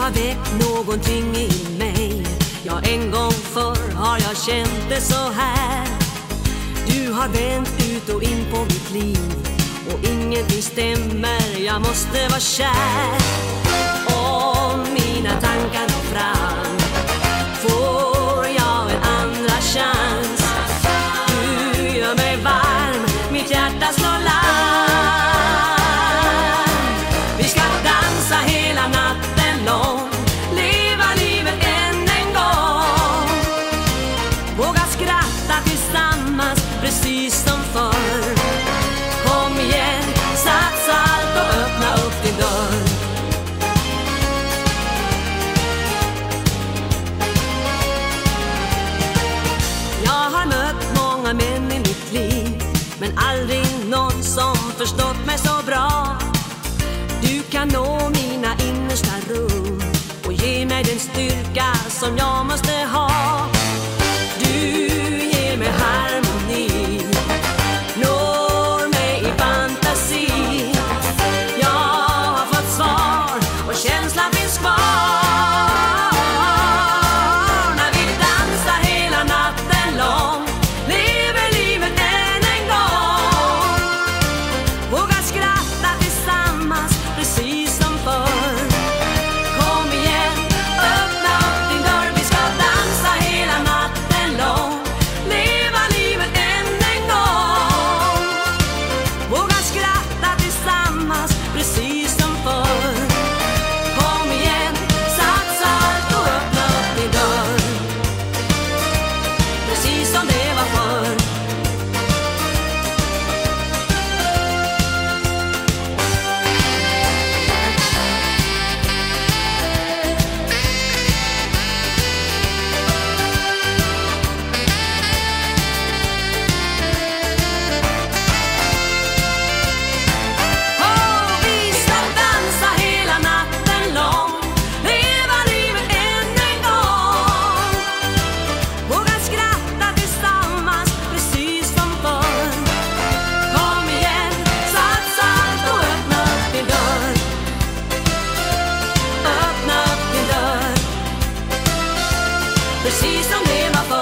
har väckt någonting i mig. Ja, en gång förr har jag känt det så här. Du har vänt ut och in på mitt liv Och ingenting stämmer, jag måste vara kär. Om mina tankar precis som förr. Kom igen, satsa allt och öppna upp din dörr. Jag har mött många män i mitt liv Men aldrig någon som förstått mig så bra. Du kan nå mina innersta rum Och ge mig den styrka som jag måste ha. sabes qual. off